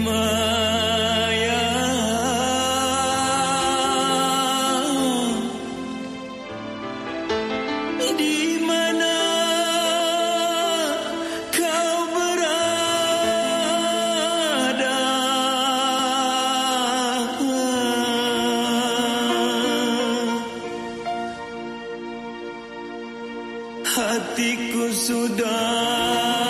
Maya. Di mana kau berada? Hatiku sudah